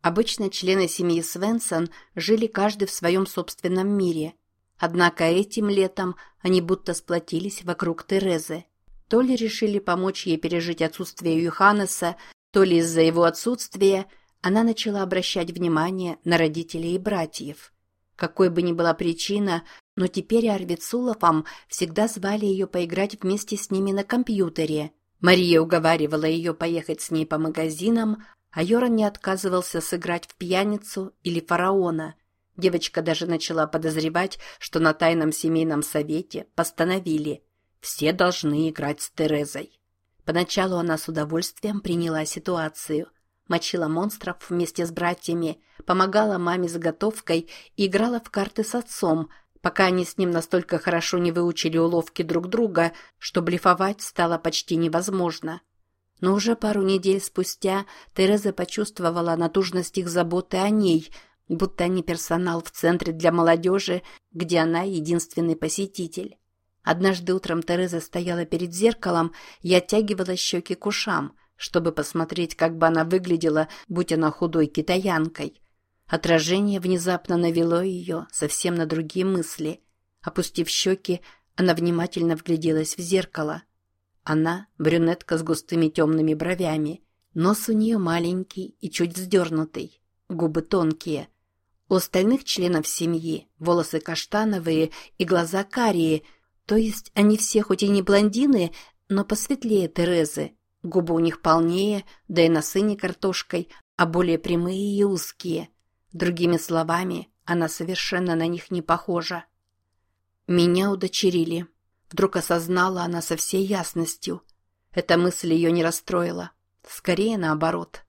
Обычно члены семьи Свенсон жили каждый в своем собственном мире. Однако этим летом они будто сплотились вокруг Терезы. То ли решили помочь ей пережить отсутствие Юханеса, то ли из-за его отсутствия она начала обращать внимание на родителей и братьев. Какой бы ни была причина, но теперь Арвид с Улафом всегда звали ее поиграть вместе с ними на компьютере. Мария уговаривала ее поехать с ней по магазинам, а Йоран не отказывался сыграть в пьяницу или фараона. Девочка даже начала подозревать, что на тайном семейном совете постановили «все должны играть с Терезой». Поначалу она с удовольствием приняла ситуацию. Мочила монстров вместе с братьями, помогала маме с готовкой и играла в карты с отцом, пока они с ним настолько хорошо не выучили уловки друг друга, что блефовать стало почти невозможно. Но уже пару недель спустя Тереза почувствовала натужность их заботы о ней, будто они персонал в центре для молодежи, где она единственный посетитель. Однажды утром Тереза стояла перед зеркалом и оттягивала щеки к ушам, чтобы посмотреть, как бы она выглядела, будь она худой китаянкой. Отражение внезапно навело ее совсем на другие мысли. Опустив щеки, она внимательно вгляделась в зеркало. Она – брюнетка с густыми темными бровями. Нос у нее маленький и чуть вздернутый. Губы тонкие. У остальных членов семьи волосы каштановые и глаза карие, то есть они все хоть и не блондины, но посветлее Терезы. Губы у них полнее, да и носы не картошкой, а более прямые и узкие. Другими словами, она совершенно на них не похожа. Меня удочерили. Вдруг осознала она со всей ясностью. Эта мысль ее не расстроила. Скорее наоборот.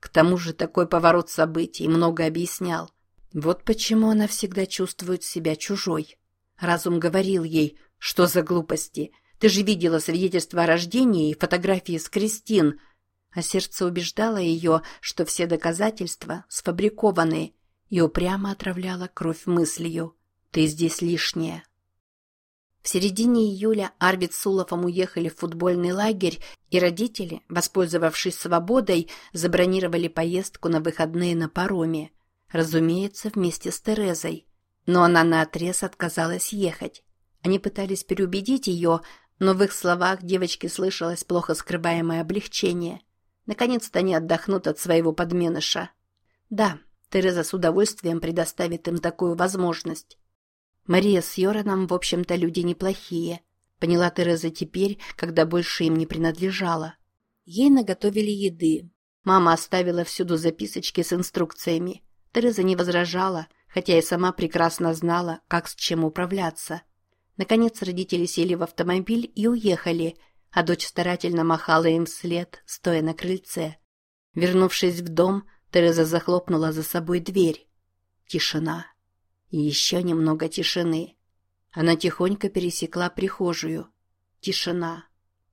К тому же такой поворот событий много объяснял. Вот почему она всегда чувствует себя чужой. Разум говорил ей, что за глупости. Ты же видела свидетельство о рождении и фотографии с Кристин. А сердце убеждало ее, что все доказательства сфабрикованы, и упрямо отравляло кровь мыслью. Ты здесь лишняя. В середине июля Арвид с Уловом уехали в футбольный лагерь, и родители, воспользовавшись свободой, забронировали поездку на выходные на пароме. Разумеется, вместе с Терезой. Но она наотрез отказалась ехать. Они пытались переубедить ее, но в их словах девочке слышалось плохо скрываемое облегчение. Наконец-то они отдохнут от своего подменыша. Да, Тереза с удовольствием предоставит им такую возможность. Мария с Йораном, в общем-то, люди неплохие. Поняла Тереза теперь, когда больше им не принадлежала. Ей наготовили еды. Мама оставила всюду записочки с инструкциями. Тереза не возражала, хотя и сама прекрасно знала, как с чем управляться. Наконец родители сели в автомобиль и уехали, а дочь старательно махала им вслед, стоя на крыльце. Вернувшись в дом, Тереза захлопнула за собой дверь. Тишина. И еще немного тишины. Она тихонько пересекла прихожую. Тишина.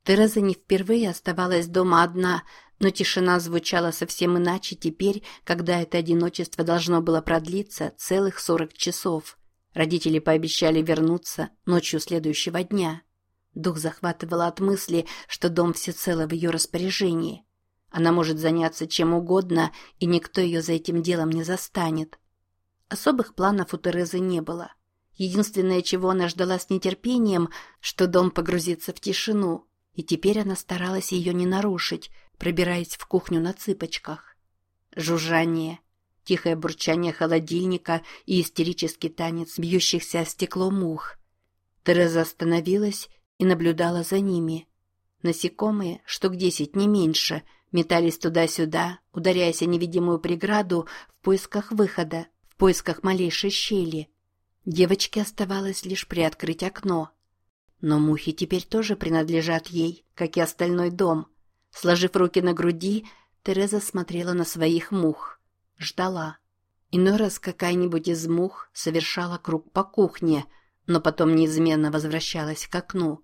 Тереза не впервые оставалась дома одна, но тишина звучала совсем иначе теперь, когда это одиночество должно было продлиться целых сорок часов. Родители пообещали вернуться ночью следующего дня. Дух захватывало от мысли, что дом всецело в ее распоряжении. Она может заняться чем угодно, и никто ее за этим делом не застанет. Особых планов у Терезы не было. Единственное, чего она ждала с нетерпением, что дом погрузится в тишину, и теперь она старалась ее не нарушить, пробираясь в кухню на цыпочках. Жужжание, тихое бурчание холодильника и истерический танец бьющихся о стекло мух. Тереза остановилась и наблюдала за ними. Насекомые, штук десять, не меньше, метались туда-сюда, ударяясь о невидимую преграду в поисках выхода в поисках малейшей щели. Девочке оставалось лишь приоткрыть окно. Но мухи теперь тоже принадлежат ей, как и остальной дом. Сложив руки на груди, Тереза смотрела на своих мух. Ждала. Иной раз какая-нибудь из мух совершала круг по кухне, но потом неизменно возвращалась к окну.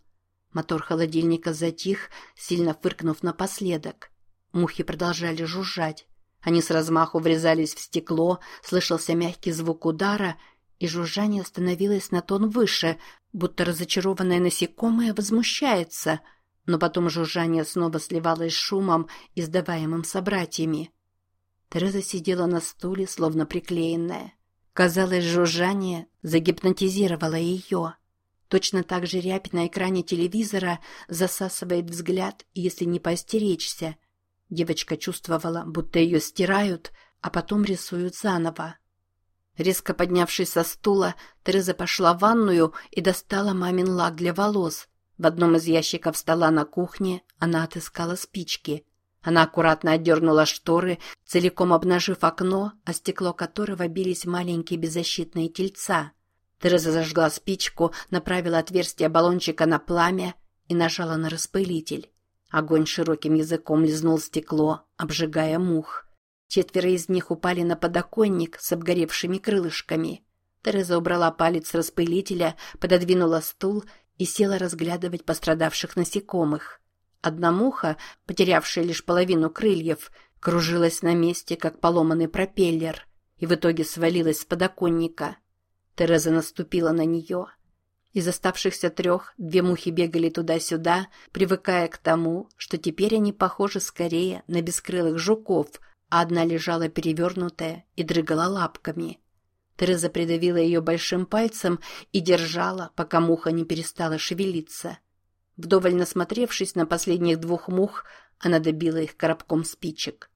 Мотор холодильника затих, сильно фыркнув напоследок. Мухи продолжали жужжать. Они с размаху врезались в стекло, слышался мягкий звук удара, и жужжание становилось на тон выше, будто разочарованное насекомое возмущается, но потом жужжание снова сливалось с шумом, издаваемым собратьями. Тереза сидела на стуле, словно приклеенная. Казалось, жужжание загипнотизировало ее. Точно так же рябь на экране телевизора засасывает взгляд, если не постеречься. Девочка чувствовала, будто ее стирают, а потом рисуют заново. Резко поднявшись со стула, Тереза пошла в ванную и достала мамин лак для волос. В одном из ящиков стола на кухне она отыскала спички. Она аккуратно отдернула шторы, целиком обнажив окно, о стекло которого бились маленькие беззащитные тельца. Тереза зажгла спичку, направила отверстие баллончика на пламя и нажала на распылитель. Огонь широким языком лизнул стекло, обжигая мух. Четверо из них упали на подоконник с обгоревшими крылышками. Тереза убрала палец с распылителя, пододвинула стул и села разглядывать пострадавших насекомых. Одна муха, потерявшая лишь половину крыльев, кружилась на месте, как поломанный пропеллер, и в итоге свалилась с подоконника. Тереза наступила на нее. Из оставшихся трех две мухи бегали туда-сюда, привыкая к тому, что теперь они похожи скорее на бескрылых жуков – а одна лежала перевернутая и дрыгала лапками. Тереза придавила ее большим пальцем и держала, пока муха не перестала шевелиться. Вдоволь насмотревшись на последних двух мух, она добила их коробком спичек.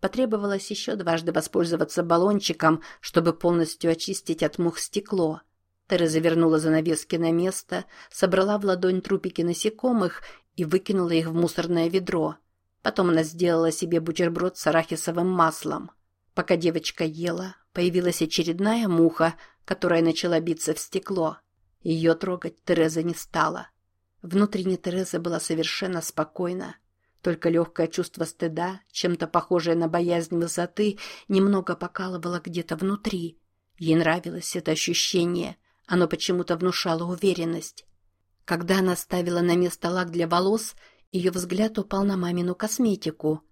Потребовалось еще дважды воспользоваться баллончиком, чтобы полностью очистить от мух стекло. Тереза вернула занавески на место, собрала в ладонь трупики насекомых и выкинула их в мусорное ведро – Потом она сделала себе бутерброд с арахисовым маслом. Пока девочка ела, появилась очередная муха, которая начала биться в стекло. Ее трогать Тереза не стала. Внутренне Тереза была совершенно спокойна. Только легкое чувство стыда, чем-то похожее на боязнь высоты, немного покалывало где-то внутри. Ей нравилось это ощущение. Оно почему-то внушало уверенность. Когда она ставила на место лак для волос, ее взгляд упал на мамину косметику.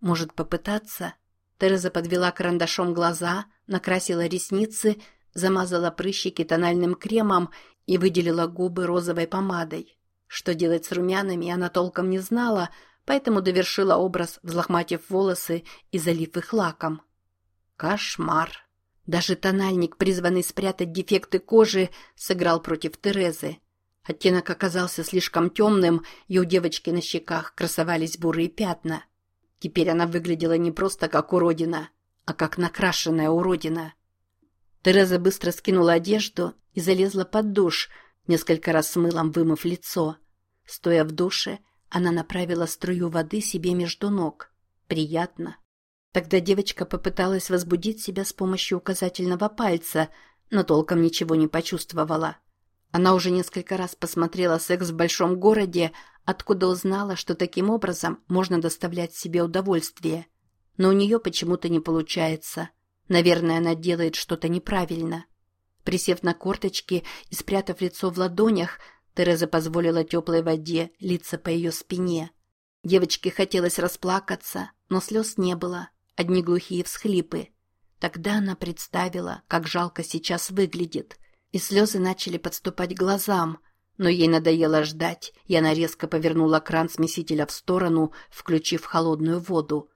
Может попытаться? Тереза подвела карандашом глаза, накрасила ресницы, замазала прыщики тональным кремом и выделила губы розовой помадой. Что делать с румянами она толком не знала, поэтому довершила образ, взлохматив волосы и залив их лаком. Кошмар! Даже тональник, призванный спрятать дефекты кожи, сыграл против Терезы. Оттенок оказался слишком темным, и у девочки на щеках красовались бурые пятна. Теперь она выглядела не просто как уродина, а как накрашенная уродина. Тереза быстро скинула одежду и залезла под душ, несколько раз с мылом вымыв лицо. Стоя в душе, она направила струю воды себе между ног. Приятно. Тогда девочка попыталась возбудить себя с помощью указательного пальца, но толком ничего не почувствовала. Она уже несколько раз посмотрела секс в большом городе, откуда узнала, что таким образом можно доставлять себе удовольствие. Но у нее почему-то не получается. Наверное, она делает что-то неправильно. Присев на корточки и спрятав лицо в ладонях, Тереза позволила теплой воде литься по ее спине. Девочке хотелось расплакаться, но слез не было, одни глухие всхлипы. Тогда она представила, как жалко сейчас выглядит – и слезы начали подступать к глазам, но ей надоело ждать, и она резко повернула кран смесителя в сторону, включив холодную воду.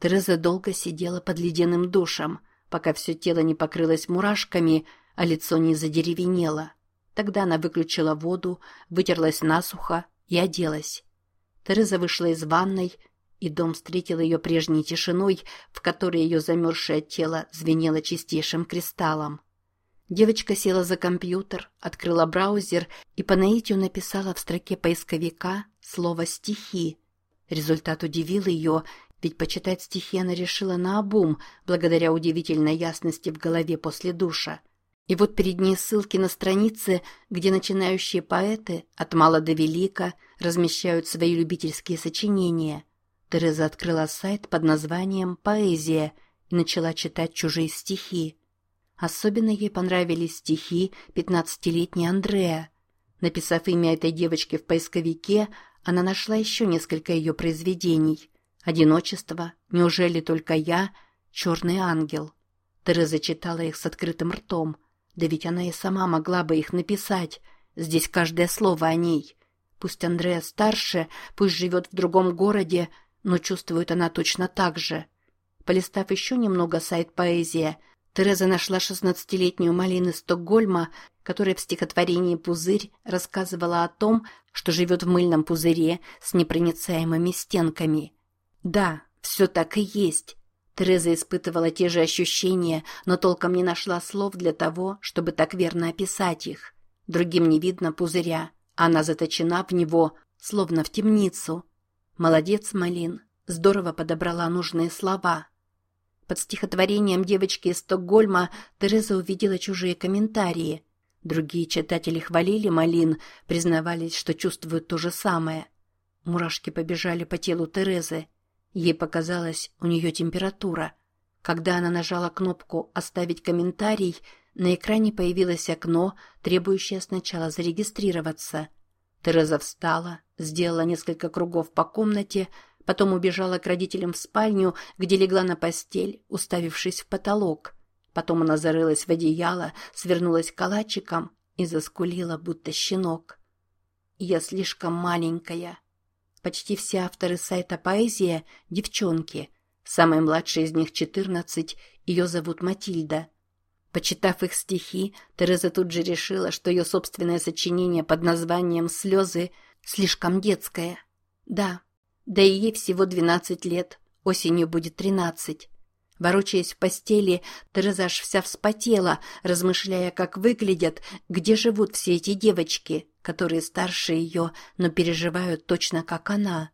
Тереза долго сидела под ледяным душем, пока все тело не покрылось мурашками, а лицо не задеревенело. Тогда она выключила воду, вытерлась насухо и оделась. Тереза вышла из ванной, и дом встретил ее прежней тишиной, в которой ее замерзшее тело звенело чистейшим кристаллом. Девочка села за компьютер, открыла браузер и по наитию написала в строке поисковика слово «стихи». Результат удивил ее, ведь почитать стихи она решила наобум, благодаря удивительной ясности в голове после душа. И вот перед ней ссылки на страницы, где начинающие поэты от мала до велика размещают свои любительские сочинения. Тереза открыла сайт под названием «Поэзия» и начала читать чужие стихи. Особенно ей понравились стихи пятнадцатилетней Андреа. Написав имя этой девочки в поисковике, она нашла еще несколько ее произведений. «Одиночество», «Неужели только я», «Черный ангел». Тереза читала их с открытым ртом. Да ведь она и сама могла бы их написать. Здесь каждое слово о ней. Пусть Андреа старше, пусть живет в другом городе, но чувствует она точно так же. Полистав еще немного сайт «Поэзия», Тереза нашла шестнадцатилетнюю Малин из Стокгольма, которая в стихотворении «Пузырь» рассказывала о том, что живет в мыльном пузыре с непроницаемыми стенками. Да, все так и есть. Тереза испытывала те же ощущения, но толком не нашла слов для того, чтобы так верно описать их. Другим не видно пузыря, она заточена в него, словно в темницу. Молодец, Малин, здорово подобрала нужные слова. Под стихотворением девочки из Стокгольма Тереза увидела чужие комментарии. Другие читатели хвалили Малин, признавались, что чувствуют то же самое. Мурашки побежали по телу Терезы. Ей показалось, у нее температура. Когда она нажала кнопку «Оставить комментарий», на экране появилось окно, требующее сначала зарегистрироваться. Тереза встала, сделала несколько кругов по комнате, Потом убежала к родителям в спальню, где легла на постель, уставившись в потолок. Потом она зарылась в одеяло, свернулась калачиком и заскулила, будто щенок. «Я слишком маленькая». Почти все авторы сайта «Поэзия» — девчонки. Самая младшая из них — четырнадцать, ее зовут Матильда. Почитав их стихи, Тереза тут же решила, что ее собственное сочинение под названием «Слезы» слишком детское. Да, да и ей всего двенадцать лет, осенью будет тринадцать. Ворочаясь в постели, Тереза аж вся вспотела, размышляя, как выглядят, где живут все эти девочки, которые старше ее, но переживают точно как она.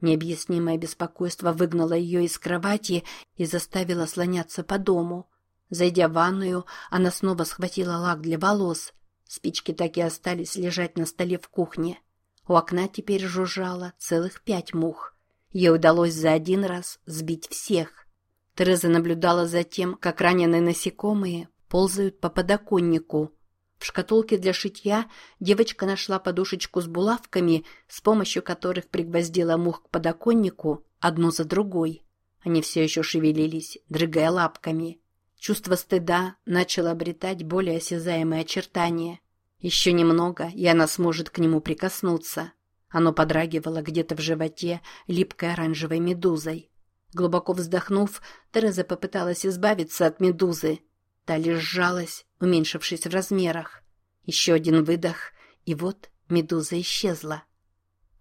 Необъяснимое беспокойство выгнало ее из кровати и заставило слоняться по дому. Зайдя в ванную, она снова схватила лак для волос. Спички так и остались лежать на столе в кухне. У окна теперь жужжало целых пять мух. Ей удалось за один раз сбить всех. Тереза наблюдала за тем, как раненые насекомые ползают по подоконнику. В шкатулке для шитья девочка нашла подушечку с булавками, с помощью которых пригвоздила мух к подоконнику одну за другой. Они все еще шевелились, дрыгая лапками. Чувство стыда начало обретать более осязаемые очертания. Еще немного, и она сможет к нему прикоснуться. Оно подрагивало где-то в животе липкой оранжевой медузой. Глубоко вздохнув, Тереза попыталась избавиться от медузы. Та лишь сжалась, уменьшившись в размерах. Еще один выдох, и вот медуза исчезла.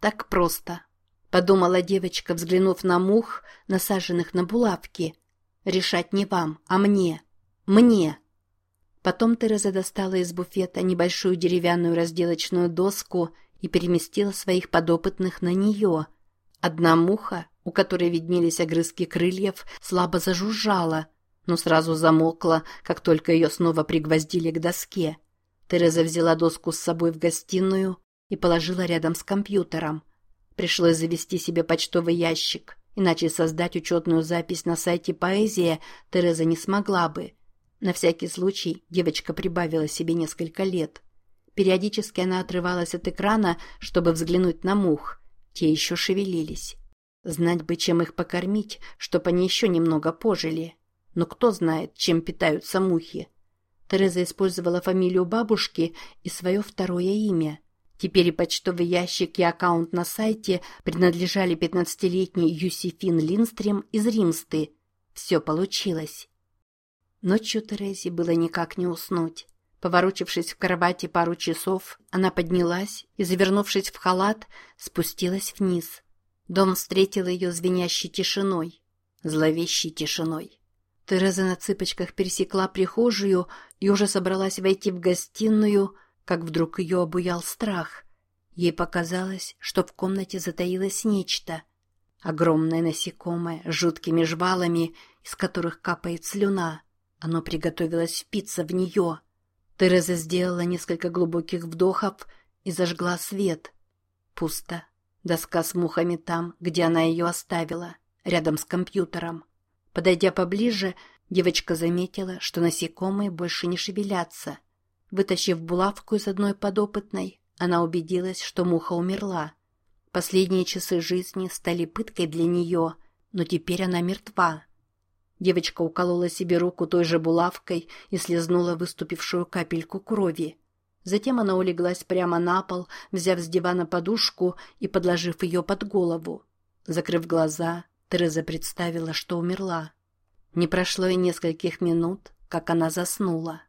Так просто. Подумала девочка, взглянув на мух, насаженных на булавки. Решать не вам, а мне. Мне. Потом Тереза достала из буфета небольшую деревянную разделочную доску и переместила своих подопытных на нее. Одна муха, у которой виднелись огрызки крыльев, слабо зажужжала, но сразу замолкла, как только ее снова пригвоздили к доске. Тереза взяла доску с собой в гостиную и положила рядом с компьютером. Пришлось завести себе почтовый ящик, иначе создать учетную запись на сайте «Поэзия» Тереза не смогла бы – на всякий случай девочка прибавила себе несколько лет. Периодически она отрывалась от экрана, чтобы взглянуть на мух. Те еще шевелились. Знать бы, чем их покормить, чтоб они еще немного пожили. Но кто знает, чем питаются мухи. Тереза использовала фамилию бабушки и свое второе имя. Теперь и почтовый ящик, и аккаунт на сайте принадлежали 15-летней Юсифин Линстрем из Римсты. Все получилось. Ночью Терезе было никак не уснуть. Поворочившись в кровати пару часов, она поднялась и, завернувшись в халат, спустилась вниз. Дом встретил ее звенящей тишиной, зловещей тишиной. Тереза на цыпочках пересекла прихожую и уже собралась войти в гостиную, как вдруг ее обуял страх. Ей показалось, что в комнате затаилось нечто. Огромное насекомое с жуткими жвалами, из которых капает слюна. Оно приготовилось впиться в нее. Тереза сделала несколько глубоких вдохов и зажгла свет. Пусто. Доска с мухами там, где она ее оставила, рядом с компьютером. Подойдя поближе, девочка заметила, что насекомые больше не шевелятся. Вытащив булавку из одной подопытной, она убедилась, что муха умерла. Последние часы жизни стали пыткой для нее, но теперь она мертва. Девочка уколола себе руку той же булавкой и слезнула выступившую капельку крови. Затем она улеглась прямо на пол, взяв с дивана подушку и подложив ее под голову. Закрыв глаза, Тереза представила, что умерла. Не прошло и нескольких минут, как она заснула.